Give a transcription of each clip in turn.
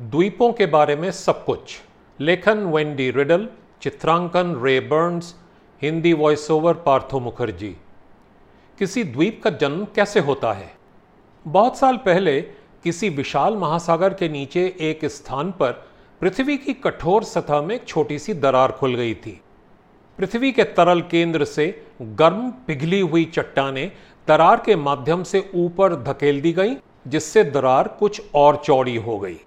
द्वीपों के बारे में सब कुछ। लेखन वेंडी रिडल, चित्रांकन Ray Burns, Hindi voice over Partho Mukherjee. किसी द्वीप का जन्म कैसे होता है? बहुत साल पहले किसी विशाल महासागर के नीचे एक स्थान पर पृथ्वी की कठोर सतह में एक छोटी सी दरार खुल गई थी। पृथ्वी के तरल केंद्र से गर्म, पिघली हुई चट्टाने दरार के माध्यम से ऊपर धकेल दी गई, जिससे दरार कुछ और चौड़ी हो गई।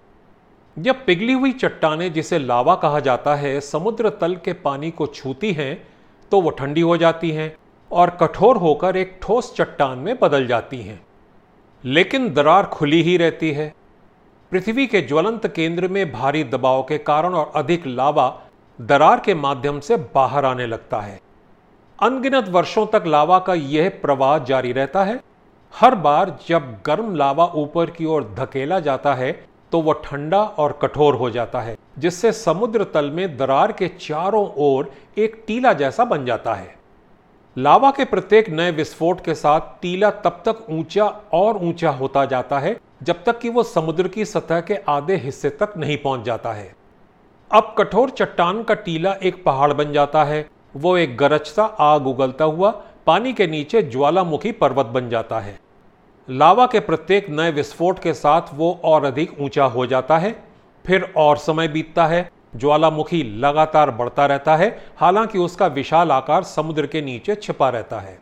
जब पिघली हुई चट्टाने जिसे लावा कहा जाता है, समुद्र तल के पानी को छूती हैं तो वो ठंडी हो जाती हैं और कठोर होकर एक ठोस चट्टान में बदल जाती हैं। लेकिन दरार खुली ही रहती है। पृथ्वी के ज्वलंत केंद्र में भारी दबाव के कारण और अधिक लावा दरार के माध्यम से बाहर आने लगता है। अनगिनत वर्षों तक लावा का यह प्रवाह जारी रहता है। हर बार जब गर्म लावा ऊपर की ओर धकेला जाता है तो वह ठंडा और कठोर हो जाता है, जिससे समुद्र तल में दरार के चारों ओर एक टीला जैसा बन जाता है। लावा के प्रत्येक नए विस्फोट के साथ टीला तब तक ऊँचा और ऊँचा होता जाता है, जब तक कि वो समुद्र की सतह के आधे हिस्से तक नहीं पहुँच जाता है। अब कठोर चट्टान का टीला एक पहाड़ बन जाता है, वो एक गरजता आग उगलता हुआ पानी के नीचे ज्वालामुखी पर्वत बन जाता है। लावा के प्रत्येक नए विस्फोट के साथ वो और अधिक ऊँचा हो जाता है, फिर और समय बीतता है, ज्वालामुखी लगातार बढ़ता रहता है, हालाँकि उसका विशाल आकार समुद्र के नीचे छिपा रहता है।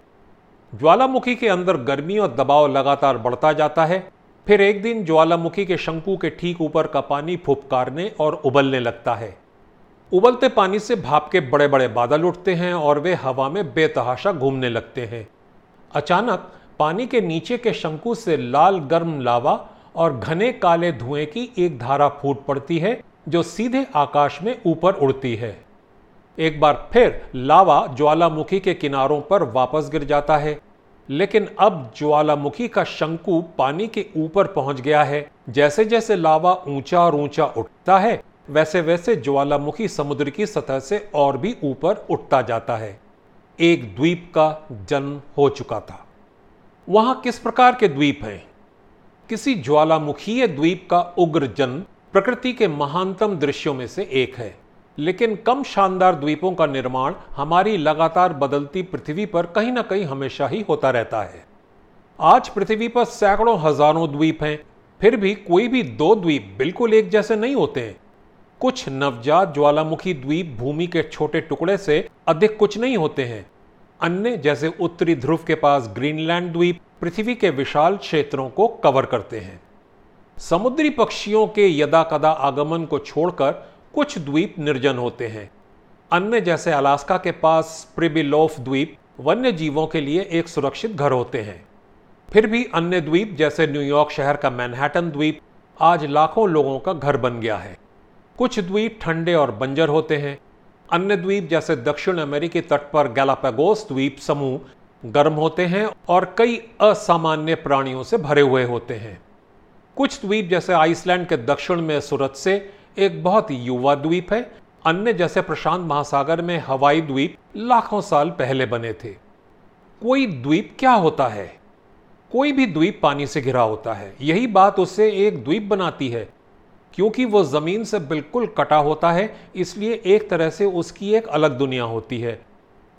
ज्वालामुखी के अंदर गर्मी और दबाव लगातार बढ़ता जाता है, फिर एक दिन ज्वालामुखी के शंकु के ठीक ऊपर का पानी फुपकारने और उबलने लगता है। उबलते पानी से भाप के बड़े बड़े बादल उठते हैं और वे हवा में बेतहाशा घूमने लगते हैं। अचानक पानी के नीचे के शंकु से लाल गर्म लावा और घने काले धुएँ की एक धारा फूट पड़ती है, जो सीधे आकाश में ऊपर उड़ती है। एक बार फिर लावा ज्वालामुखी के किनारों पर वापस गिर जाता है। लेकिन अब ज्वालामुखी का शंकु पानी के ऊपर पहुँच गया है। जैसे जैसे लावा ऊँचा और ऊँचा उठता है वैसे वैसे ज्वालामुखी समुद्र की सतह से और भी ऊपर उठता जाता है। एक द्वीप का जन्म हो चुका था। वहाँ किस प्रकार के द्वीप हैं? किसी ज्वालामुखीय द्वीप का उग्र जन्म प्रकृति के महानतम दृश्यों में से एक है। लेकिन कम शानदार द्वीपों का निर्माण हमारी लगातार बदलती पृथ्वी पर कहीं ना कहीं हमेशा ही होता रहता है। आज पृथ्वी पर सैकड़ों हज़ारों द्वीप हैं, फिर भी कोई भी दो द्वीप बिल्कुल एक जैसे नहीं होते हैं। कुछ नवजात ज्वालामुखी द्वीप भूमि के छोटे टुकड़े से अधिक कुछ नहीं होते हैं। अन्य, जैसे उत्तरी ध्रुव के पास ग्रीनलैंड द्वीप, पृथ्वी के विशाल क्षेत्रों को कवर करते हैं। समुद्री पक्षियों के यदा कदा आगमन को छोड़कर कुछ द्वीप निर्जन होते हैं। अन्य, जैसे अलास्का के पास प्रिबिलोफ द्वीप वन्य जीवों के लिए एक सुरक्षित घर होते हैं। फिर भी अन्य द्वीप, जैसे न्यूयॉर्क शहर का मैनहट्टन द्वीप, आज लाखों लोगों का घर बन गया है। कुछ द्वीप ठंडे और बंजर होते हैं अन्य द्वीप जैसे दक्षिण अमेरिकी तट पर गैलापेगोस द्वीप समूह गर्म होते हैं और कई असामान्य प्राणियों से भरे हुए होते हैं। कुछ द्वीप जैसे आइसलैंड के दक्षिण में सूरत से एक बहुत युवा द्वीप है। अन्य जैसे प्रशांत महासागर में हवाई द्वीप लाखों साल पहले बने थे। कोई द्वीप क्या होता है? कोई भी द्वीप पानी से घिरा होता है। यही बात उसे एक द्वीप बनाती है। क्योंकि वो ज़मीन से बिल्कुल कटा होता है, इसलिए एक तरह से उसकी एक अलग दुनिया होती है।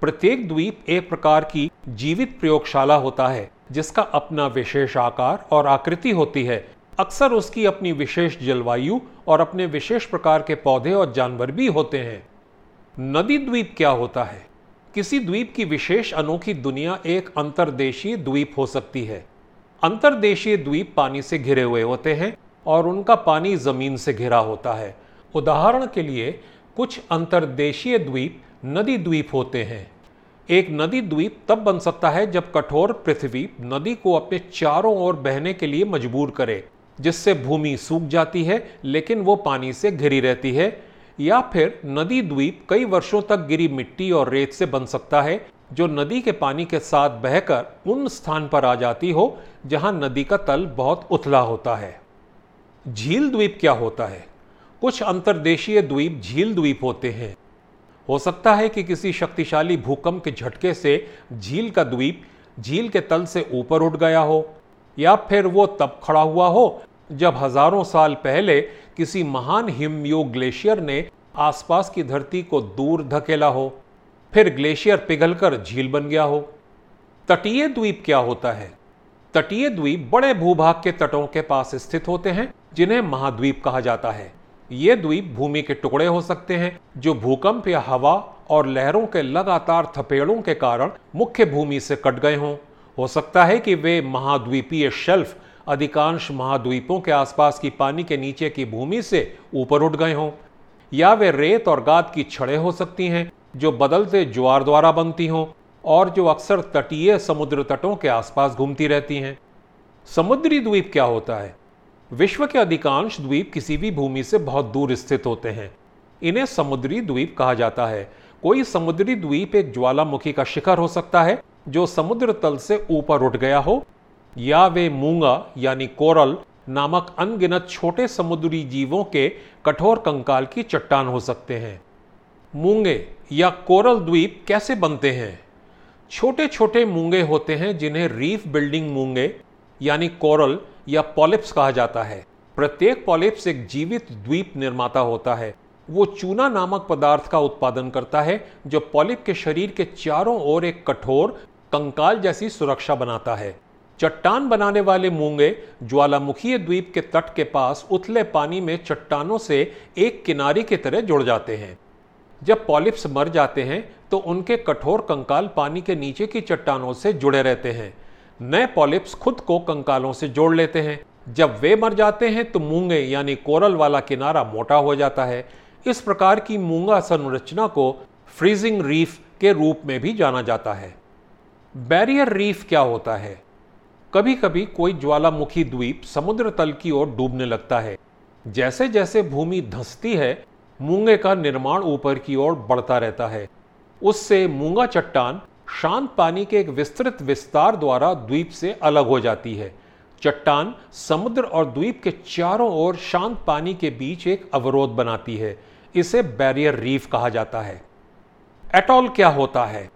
प्रत्येक द्वीप एक प्रकार की जीवित प्रयोगशाला होता है, जिसका अपना विशेष आकार और आकृति होती है। अक्सर उसकी अपनी विशेष जलवायु और अपने विशेष प्रकार के पौधे और जानवर भी होते हैं। नदी द्वीप क्या होता है? किसी द्वीप की विशेष अनोखी दुनिया एक अंतर्देशीय द्वीप हो सकती है। अंतर्देशीय द्वीप पानी से घिरे हुए होते हैं और उनका पानी ज़मीन से घिरा होता है। उदाहरण के लिए, कुछ अंतर्देशीय द्वीप नदी द्वीप होते हैं। एक नदी द्वीप तब बन सकता है जब कठोर पृथ्वी नदी को अपने चारों ओर बहने के लिए मजबूर करे, जिससे भूमि सूख जाती है, लेकिन वो पानी से घिरी रहती है। या फिर नदी द्वीप कई वर्षों तक गिरी मिट्टी और रेत से बन सकता है, जो नदी के पानी के साथ बहकर उन स्थान पर आ जाती हो, जहाँ नदी का तल बहुत उथला होता है। झील द्वीप क्या होता है? कुछ अंतर्देशीय द्वीप झील द्वीप होते हैं। हो सकता है कि किसी शक्तिशाली भूकंप के झटके से झील का द्वीप झील के तल से ऊपर उठ गया हो, या फिर वो तब खड़ा हुआ हो जब हज़ारों साल पहले किसी महान हिमयोग ग्लेशियर ने आसपास की धरती को दूर धकेला हो, फिर ग्लेशियर पिघलकर झील बन गया हो। तटीय द्वीप क्या होता है? तटीय द्वीप बड़े भूभाग के तटों के पास स्थित होते हैं। जिन्हें महाद्वीप कहा जाता है। ये द्वीप भूमि के टुकड़े हो सकते हैं, जो भूकंप या हवा और लहरों के लगातार थपेड़ों के कारण मुख्य भूमि से कट गए हों। हो सकता है कि वे महाद्वीपीय शेल्फ अधिकांश महाद्वीपों के आसपास की पानी के नीचे की भूमि से ऊपर उठ गए हों, या वे रेत और गाद की छड़ें हो सकती हैं, जो बदलते ज्वार द्वारा बनती हों और जो अक्सर तटीय समुद्र तटों के आसपास घूमती रहती हैं। समुद्री द्वीप क्या होता है? विश्व के अधिकांश द्वीप किसी भी भूमि से बहुत दूर स्थित होते हैं। इन्हें समुद्री द्वीप कहा जाता है। कोई समुद्री द्वीप एक ज्वालामुखी का शिखर हो सकता है, जो समुद्र तल से ऊपर उठ गया हो, या वे मूँगा यानी कोरल नामक अनगिनत छोटे समुद्री जीवों के कठोर कंकाल की चट्टान हो सकते हैं। मूँगे या कोरल द्वीप कैसे बनते हैं? छोटे छोटे मूँगे होते हैं जिन्हें रीफ बिल्डिंग मूँगे यानी कोरल या पॉलिप्स कहा जाता है। प्रत्येक पॉलिप्स एक जीवित द्वीप निर्माता होता है। वो चूना नामक पदार्थ का उत्पादन करता है, जो पॉलिप के शरीर के चारों ओर एक कठोर, कंकाल जैसी सुरक्षा बनाता है। चट्टान बनाने वाले मूँगे ज्वालामुखी द्वीप के तट के पास उथले पानी में चट्टानों से एक किनारे की तरह जुड़ जाते हैं। जब पॉलिप्स मर जाते हैं तो उनके कठोर कंकाल पानी के नीचे की चट्टानों से जुड़े रहते हैं। नए पॉलिप्स खुद को कंकालों से जोड़ लेते हैं। जब वे मर जाते हैं तो मूँगे यानी कोरल वाला किनारा मोटा हो जाता है। इस प्रकार की मूँगा संरचना को फ्रीजिंग रीफ के रूप में भी जाना जाता है। बैरियर रीफ क्या होता है? कभी कभी कोई ज्वालामुखी द्वीप समुद्र तल की ओर डूबने लगता है। जैसे जैसे भूमि धंसती है, मूँगे का निर्माण ऊपर की ओर बढ़ता रहता है। उससे मूँगा चट्टान शांत पानी के एक विस्तृत विस्तार द्वारा द्वीप से अलग हो जाती है। चट्टान, समुद्र और द्वीप के चारों ओर शांत पानी के बीच एक अवरोध बनाती है। इसे बैरियर रीफ कहा जाता है। एटॉल क्या होता है?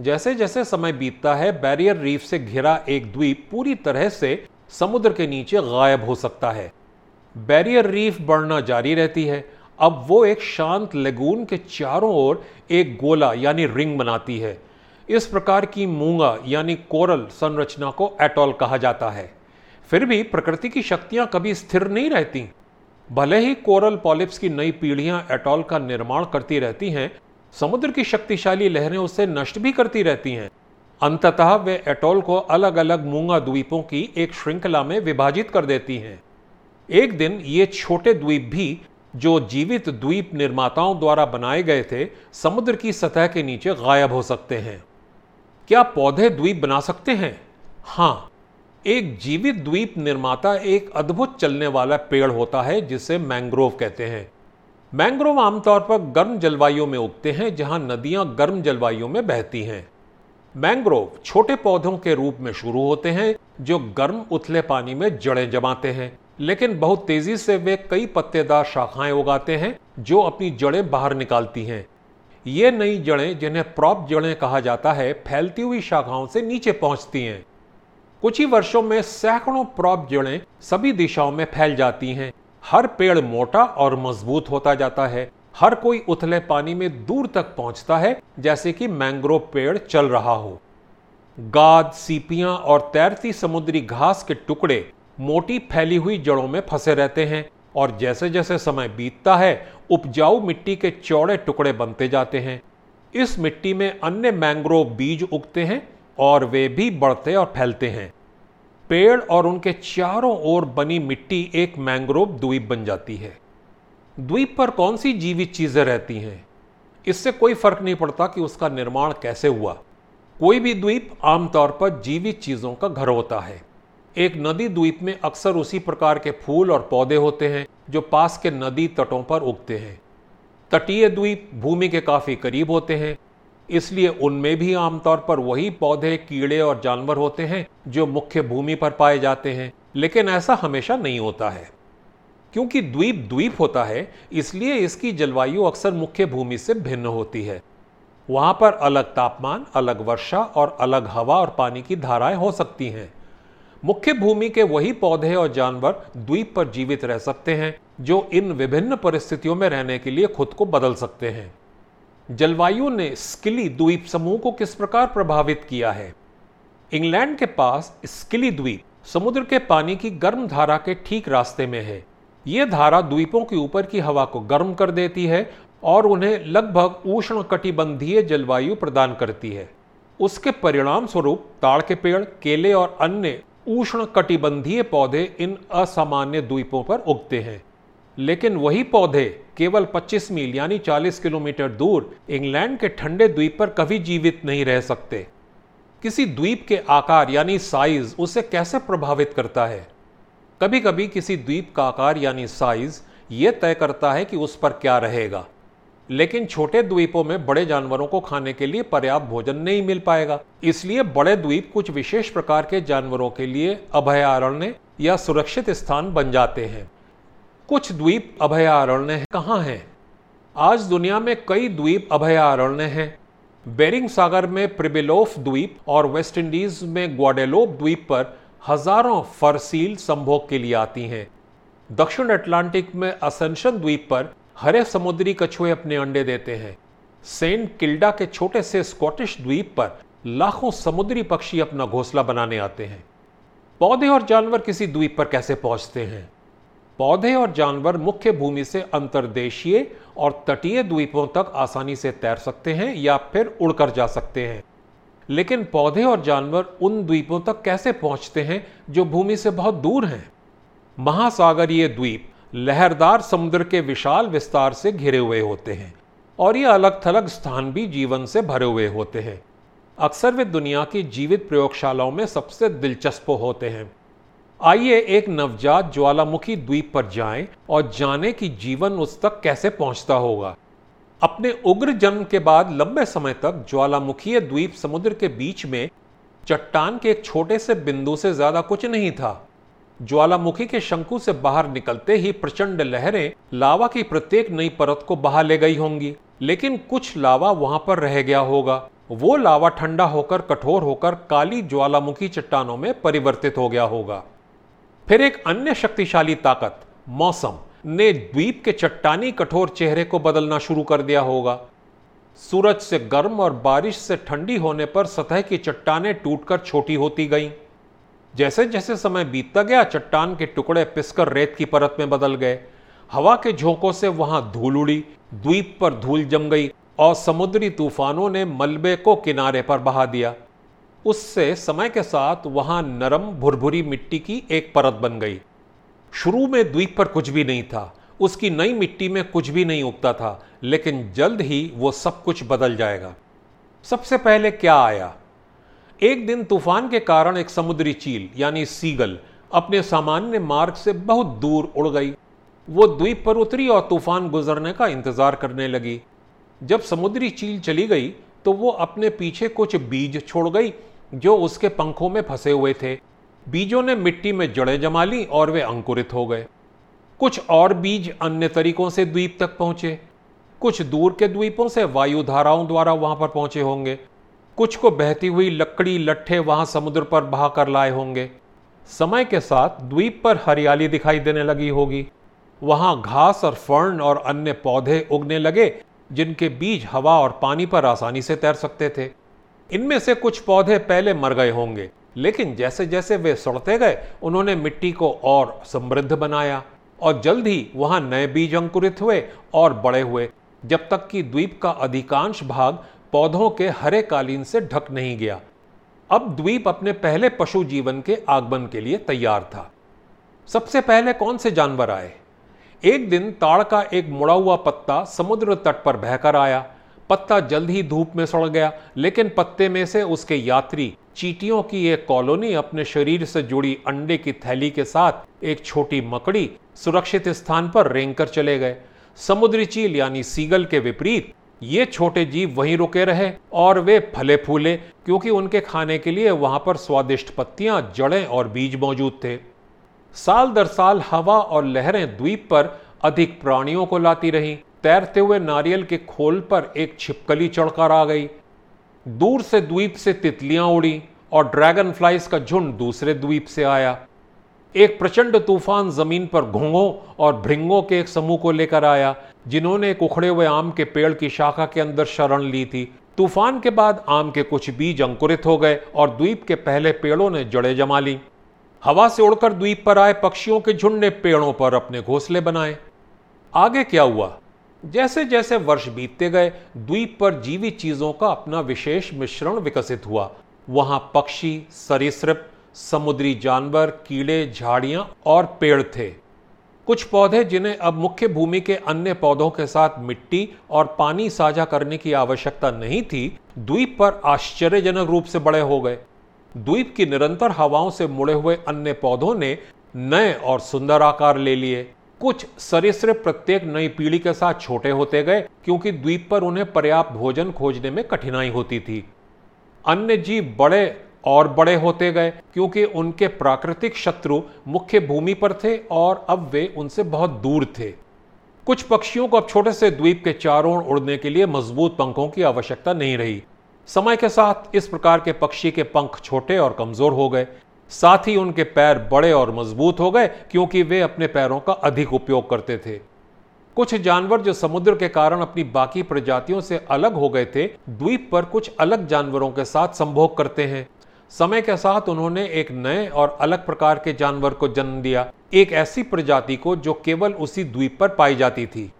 जैसे जैसे समय बीतता है, बैरियर रीफ से घिरा एक द्वीप पूरी तरह से समुद्र के नीचे गायब हो सकता है। बैरियर रीफ बढ़ना जारी रहती है। अब वो एक शांत लेगून के चारों ओर एक गोला यानी रिंग बनाती है। इस प्रकार की मूँगा, यानी कोरल संरचना को एटॉल कहा जाता है। फिर भी प्रकृति की शक्तियाँ कभी स्थिर नहीं रहती। भले ही कोरल पॉलिप्स की नई पीढ़ियाँ एटॉल का निर्माण करती रहती हैं, समुद्र की शक्तिशाली लहरें उसे नष्ट भी करती रहती हैं। अंततः वे एटॉल को अलग अलग मूँगा द्वीपों की एक श्रृंखला में विभाजित कर देती हैं। एक दिन ये छोटे द्वीप भी, जो जीवित द्वीप निर्माताओं द्वारा बनाए गए थे, समुद्र की सतह के नीचे गायब हो सकते हैं। क्या पौधे द्वीप बना सकते हैं? हाँ। एक जीवित द्वीप निर्माता एक अद्भुत चलने वाला पेड़ होता है, जिसे मैंग्रोव कहते हैं। मैंग्रोव आमतौर पर गर्म जलवायु में उगते हैं, जहाँ नदियाँ गर्म जलवायु में बहती हैं। मैंग्रोव छोटे पौधों के रूप में शुरू होते हैं, जो गर्म उथले पानी में जड़ें जमाते हैं। लेकिन बहुत तेज़ी से वे कई पत्तेदार शाखाएँ उगाते हैं, जो अपनी जड़ें बाहर निकालती हैं। ये नई जड़ें, जिन्हें प्रॉप जड़ें कहा जाता है, फैलती हुई शाखाओं से नीचे पहुँचती हैं। कुछ ही वर्षों में सैकड़ों प्रॉप जड़ें सभी दिशाओं में फैल जाती हैं। हर पेड़ मोटा और मज़बूत होता जाता है। हर कोई उथले पानी में दूर तक पहुँचता है, जैसे कि मैंग्रोव पेड़ चल रहा हो। गाद, सीपियाँ और तैरती समुद्री घास के टुकड़े मोटी फैली हुई जड़ों में फंसे रहते हैं, और जैसे जैसे समय बीतता है उपजाऊ मिट्टी के चौड़े टुकड़े बनते जाते हैं। इस मिट्टी में अन्य मैंग्रोव बीज उगते हैं और वे भी बढ़ते और फैलते हैं। पेड़ और उनके चारों ओर बनी मिट्टी एक मैंग्रोव द्वीप बन जाती है। द्वीप पर कौन सी जीवित चीज़ें रहती हैं? इससे कोई फ़र्क नहीं पड़ता कि उसका निर्माण कैसे हुआ। कोई भी द्वीप आमतौर पर जीवित चीज़ों का घर होता है। एक नदी द्वीप में अक्सर उसी प्रकार के फूल और पौधे होते हैं, जो पास के नदी तटों पर उगते हैं। तटीय द्वीप भूमि के काफ़ी करीब होते हैं, इसलिए उनमें भी आमतौर पर वही पौधे, कीड़े और जानवर होते हैं, जो मुख्य भूमि पर पाए जाते हैं, लेकिन ऐसा हमेशा नहीं होता है। क्योंकि द्वीप द्वीप होता है, इसलिए इसकी जलवायु अक्सर मुख्य भूमि से भिन्न होती है। वहाँ पर अलग तापमान, अलग वर्षा और अलग हवा और पानी की धाराएँ हो सकती हैं। मुख्य भूमि के वही पौधे और जानवर द्वीप पर जीवित रह सकते हैं, जो इन विभिन्न परिस्थितियों में रहने के लिए खुद को बदल सकते हैं। जलवायु ने स्किली द्वीप समूह को किस प्रकार प्रभावित किया है? इंग्लैंड के पास स्किली द्वीप समुद्र के पानी की गर्म धारा के ठीक रास्ते में है। यह धारा द्वीपों के ऊपर की हवा को गर्म कर देती है और उन्हें लगभग उष्ण कटिबंधीय जलवायु प्रदान करती है। उसके परिणाम स्वरूप ताड़ के पेड़, केले और अन्य उष्ण कटिबंधीय पौधे इन असामान्य द्वीपों पर उगते हैं। लेकिन वही पौधे केवल 25 मील यानी 40 किलोमीटर दूर इंग्लैंड के ठंडे द्वीप पर कभी जीवित नहीं रह सकते। किसी द्वीप के आकार यानी साइज़ उसे कैसे प्रभावित करता है? कभी कभी किसी द्वीप का आकार यानी साइज़ यह तय करता है कि उस पर क्या रहेगा। लेकिन छोटे द्वीपों में बड़े जानवरों को खाने के लिए पर्याप्त भोजन नहीं मिल पाएगा। इसलिए बड़े द्वीप कुछ विशेष प्रकार के जानवरों के लिए अभयारण्य या सुरक्षित स्थान बन जाते हैं। कुछ द्वीप अभयारण्य कहाँ हैं? आज दुनिया में कई द्वीप अभयारण्य हैं। बेरिंग सागर में प्रिबिलोफ द्वीप और वेस्ट इंडीज में ग्वाडेलोप द्वीप पर हज़ारों फरसील संभोग के लिए आती हैं। दक्षिण अटलांटिक में असेंशन द्वीप पर हरे समुद्री कछुए अपने अंडे देते हैं। सेंट किल्डा के छोटे से स्कॉटिश द्वीप पर लाखों समुद्री पक्षी अपना घोंसला बनाने आते हैं। पौधे और जानवर किसी द्वीप पर कैसे पहुँचते हैं? पौधे और जानवर मुख्य भूमि से अंतर्देशीय और तटीय द्वीपों तक आसानी से तैर सकते हैं या फिर उड़कर जा सकते हैं। लेकिन पौधे और जानवर उन द्वीपों तक कैसे पहुँचते हैं जो भूमि से बहुत दूर हैं? महासागरीय द्वीप लहरदार समुद्र के विशाल विस्तार से घिरे हुए होते हैं और ये अलग थलग स्थान भी जीवन से भरे हुए होते हैं। अक्सर वे दुनिया की जीवित प्रयोगशालाओं में सबसे दिलचस्प होते हैं। आइए एक नवजात ज्वालामुखी द्वीप पर जाएँ और जाने कि जीवन उस तक कैसे पहुँचता होगा। अपने उग्र जन्म के बाद लंबे समय तक ज्वालामुखी द्वीप समुद्र के बीच में चट्टान के एक छोटे से बिंदु से ज़्यादा कुछ नहीं था। ज्वालामुखी के शंकु से बाहर निकलते ही प्रचंड लहरें लावा की प्रत्येक नई परत को बहा ले गई होंगी। लेकिन कुछ लावा वहाँ पर रह गया होगा। वो लावा ठंडा होकर, कठोर होकर, काली ज्वालामुखी चट्टानों में परिवर्तित हो गया होगा। फिर एक अन्य शक्तिशाली ताकत, मौसम, ने द्वीप के चट्टानी कठोर चेहरे को बदलना शुरू कर दिया होगा। सूरज से गर्म और बारिश से ठंडी होने पर सतह की चट्टानें टूटकर छोटी होती गईं। जैसे जैसे समय बीतता गया, चट्टान के टुकड़े पिसकर रेत की परत में बदल गए। हवा के झोंकों से वहाँ धूल उड़ी, द्वीप पर धूल जम गई और समुद्री तूफानों ने मलबे को किनारे पर बहा दिया। उससे समय के साथ वहाँ नरम भुरभुरी मिट्टी की एक परत बन गई। शुरू में द्वीप पर कुछ भी नहीं था, उसकी नई मिट्टी में कुछ भी नहीं उगता था, लेकिन जल्द ही वो सब कुछ बदल जाएगा। सबसे पहले क्या आया? एक दिन तूफ़ान के कारण एक समुद्री चील, यानी सीगल, अपने सामान्य मार्ग से बहुत दूर उड़ गई। वो द्वीप पर उतरी और तूफ़ान गुजरने का इंतज़ार करने लगी। जब समुद्री चील चली गई तो वो अपने पीछे कुछ बीज छोड़ गई, जो उसके पंखों में फंसे हुए थे। बीजों ने मिट्टी में जड़ें जमा ली और वे अंकुरित हो गए। कुछ और बीज अन्य तरीकों से द्वीप तक पहुँचे। कुछ दूर के द्वीपों से वायु धाराओं द्वारा वहाँ पर पहुँचे होंगे। कुछ को बहती हुई लकड़ी लट्ठे वहाँ समुद्र पर बहा कर लाए होंगे। समय के साथ द्वीप पर हरियाली दिखाई देने लगी होगी। वहाँ घास और फर्न और अन्य पौधे उगने लगे, जिनके बीज हवा और पानी पर आसानी से तैर सकते थे। इनमें से कुछ पौधे पहले मर गए होंगे, लेकिन जैसे जैसे वे सड़ते गए, उन्होंने मिट्टी को और समृद्ध बनाया और जल्द ही वहाँ नए बीज अंकुरित हुए और बड़े हुए, जब तक कि द्वीप का अधिकांश भाग पौधों के हरे कालीन से ढक नहीं गया। अब द्वीप अपने पहले पशु जीवन के आगमन के लिए तैयार था। सबसे पहले कौन से जानवर आए? एक दिन ताड़ का एक मुड़ा हुआ पत्ता समुद्र तट पर बहकर आया। पत्ता जल्द ही धूप में सड़ गया, लेकिन पत्ते में से उसके यात्री चीटियों की एक कॉलोनी अपने शरीर से जुड़ी अंडे की थैली के साथ एक छोटी मकड़ी सुरक्षित स्थान पर रेंग चले गए। समुद्री चील यानी सीगल के विपरीत ये छोटे जीव वहीं रुके रहे और वे फले फूले, क्योंकि उनके खाने के लिए वहाँ पर स्वादिष्ट पत्तियाँ, जड़ें और बीज मौजूद थे। साल दर साल हवा और लहरें द्वीप पर अधिक प्राणियों को लाती रहीं। तैरते हुए नारियल के खोल पर एक छिपकली चढ़कर आ गई। दूर से द्वीप से तितलियाँ उड़ी और ड्रैगन फ्लाइज का झुंड दूसरे द्वीप से आया। एक प्रचंड तूफ़ान ज़मीन पर घोंघों और भृंगों के एक समूह को लेकर आया, जिन्होंने एक उखड़े हुए आम के पेड़ की शाखा के अंदर शरण ली थी। तूफ़ान के बाद आम के कुछ बीज अंकुरित हो गए और द्वीप के पहले पेड़ों ने जड़े जमा ली। हवा से उड़कर द्वीप पर आए पक्षियों के झुंड ने पेड़ों पर अपने घोंसले बनाए। आगे क्या हुआ? जैसे जैसे वर्ष बीतते गए, द्वीप पर जीवित चीज़ों का अपना विशेष मिश्रण विकसित हुआ। वहाँ पक्षी, सरीसृप समुद्री जानवर, कीड़े, झाड़ियाँ और पेड़ थे। कुछ पौधे जिन्हें अब मुख्य भूमि के अन्य पौधों के साथ मिट्टी और पानी साझा करने की आवश्यकता नहीं थी, द्वीप पर आश्चर्यजनक रूप से बड़े हो गए। द्वीप की निरंतर हवाओं से मुड़े हुए अन्य पौधों ने नए और सुंदर आकार ले लिए। कुछ सरीसृप प्रत्येक नई पीढ़ी के साथ छोटे होते गए, क्योंकि द्वीप पर उन्हें पर्याप्त भोजन खोजने में कठिनाई होती थी। अन्य जीव बड़े और बड़े होते गए, क्योंकि उनके प्राकृतिक शत्रु मुख्य भूमि पर थे और अब वे उनसे बहुत दूर थे। कुछ पक्षियों को अब छोटे से द्वीप के चारों ओर उड़ने के लिए मज़बूत पंखों की आवश्यकता नहीं रही। समय के साथ इस प्रकार के पक्षी के पंख छोटे और कमज़ोर हो गए। साथ ही उनके पैर बड़े और मज़बूत हो गए, क्योंकि वे अपने पैरों का अधिक उपयोग करते थे। कुछ जानवर जो समुद्र के कारण अपनी बाकी प्रजातियों से अलग हो गए थे, द्वीप पर कुछ अलग जानवरों के साथ संभोग करते हैं। समय के साथ उन्होंने एक नए और अलग प्रकार के जानवर को जन्म दिया, एक ऐसी प्रजाति को जो केवल उसी द्वीप पर पाई जाती थी।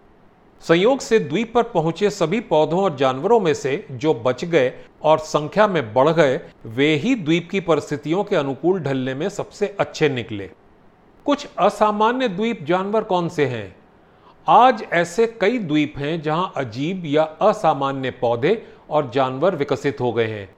संयोग से द्वीप पर पहुँचे सभी पौधों और जानवरों में से जो बच गए और संख्या में बढ़ गए, वे ही द्वीप की परिस्थितियों के अनुकूल ढलने में सबसे अच्छे निकले। कुछ असामान्य द्वीप जानवर कौन से हैं? आज ऐसे कई द्वीप हैं जहाँ अजीब या असामान्य पौधे और जानवर विकसित हो गए हैं।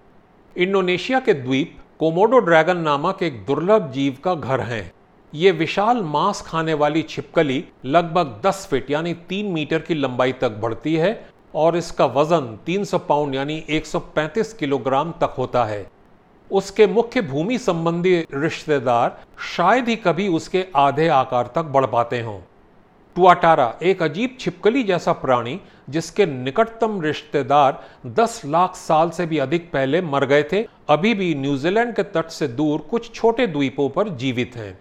इंडोनेशिया के द्वीप कोमोडो ड्रैगन नामक एक दुर्लभ जीव का घर है। ये विशाल मांस खाने वाली छिपकली लगभग 10 फीट यानी 3 मीटर की लंबाई तक बढ़ती है और इसका वज़न 300 पाउंड यानी 135 किलोग्राम तक होता है। उसके मुख्य भूमि संबंधी रिश्तेदार शायद ही कभी उसके आधे आकार तक बढ़ पाते हों। टुआटारा, एक अजीब छिपकली जैसा प्राणी जिसके निकटतम रिश्तेदार 10 लाख साल से भी अधिक पहले मर गए थे, अभी भी न्यूजीलैंड के तट से दूर कुछ छोटे द्वीपों पर जीवित हैं।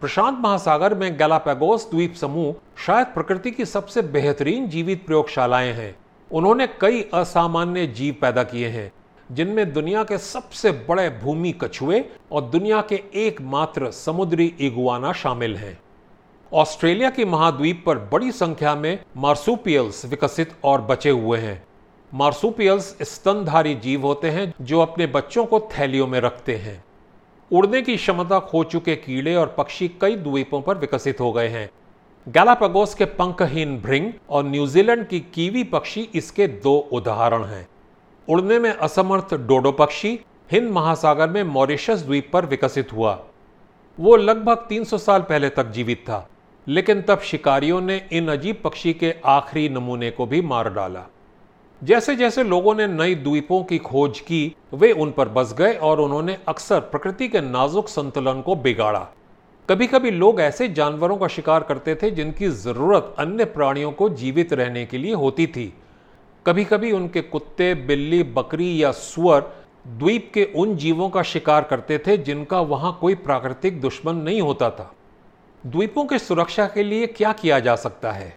प्रशांत महासागर में गैलापेगोस द्वीप समूह शायद प्रकृति की सबसे बेहतरीन जीवित प्रयोगशालाएँ हैं। उन्होंने कई असामान्य जीव पैदा किए हैं, जिनमें दुनिया के सबसे बड़े भूमि कछुए और दुनिया के एकमात्र समुद्री इगुआना शामिल हैं। ऑस्ट्रेलिया की महाद्वीप पर बड़ी संख्या में मार्सूपियल्स विकसित और बचे हुए हैं। मार्सूपियल्स स्तनधारी जीव होते हैं जो अपने बच्चों को थैलियों में रखते हैं। उड़ने की क्षमता खो चुके कीड़े और पक्षी कई द्वीपों पर विकसित हो गए हैं। गैलापागोस के पंखहीन भृंग और न्यूजीलैंड की कीवी पक्षी इसके दो उदाहरण हैं। उड़ने में असमर्थ डोडो पक्षी हिंद महासागर में मॉरिशस द्वीप पर विकसित हुआ। वो लगभग 300 साल पहले तक जीवित था। लेकिन तब शिकारियों ने इन अजीब पक्षी के आखिरी नमूने को भी मार डाला। जैसे जैसे लोगों ने नई द्वीपों की खोज की, वे उन पर बस गए और उन्होंने अक्सर प्रकृति के नाजुक संतुलन को बिगाड़ा। कभी कभी लोग ऐसे जानवरों का शिकार करते थे जिनकी ज़रूरत अन्य प्राणियों को जीवित रहने के लिए होती थी। कभी कभी उनके कुत्ते, बिल्ली, बकरी या सुअर द्वीप के उन जीवों का शिकार करते थे जिनका वहाँ कोई प्राकृतिक दुश्मन नहीं होता था। द्वीपों की सुरक्षा के लिए क्या किया जा सकता है?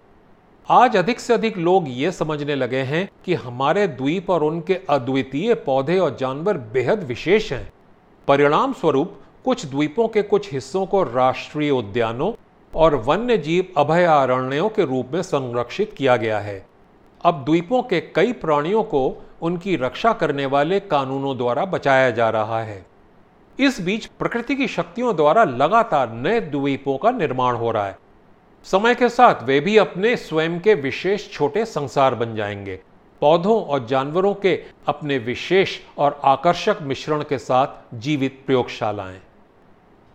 आज अधिक से अधिक लोग ये समझने लगे हैं कि हमारे द्वीप और उनके अद्वितीय पौधे और जानवर बेहद विशेष हैं। परिणाम स्वरूप, कुछ द्वीपों के कुछ हिस्सों को राष्ट्रीय उद्यानों और वन्य जीव अभयारण्यों के रूप में संरक्षित किया गया है। अब द्वीपों के कई प्राणियों को उनकी रक्षा करने वाले कानूनों द्वारा बचाया जा रहा है। इस बीच प्रकृति की शक्तियों द्वारा लगातार नए द्वीपों का निर्माण हो रहा है। समय के साथ वे भी अपने स्वयं के विशेष छोटे संसार बन जाएँगे। पौधों और जानवरों के अपने विशेष और आकर्षक मिश्रण के साथ जीवित प्रयोगशालाएँ।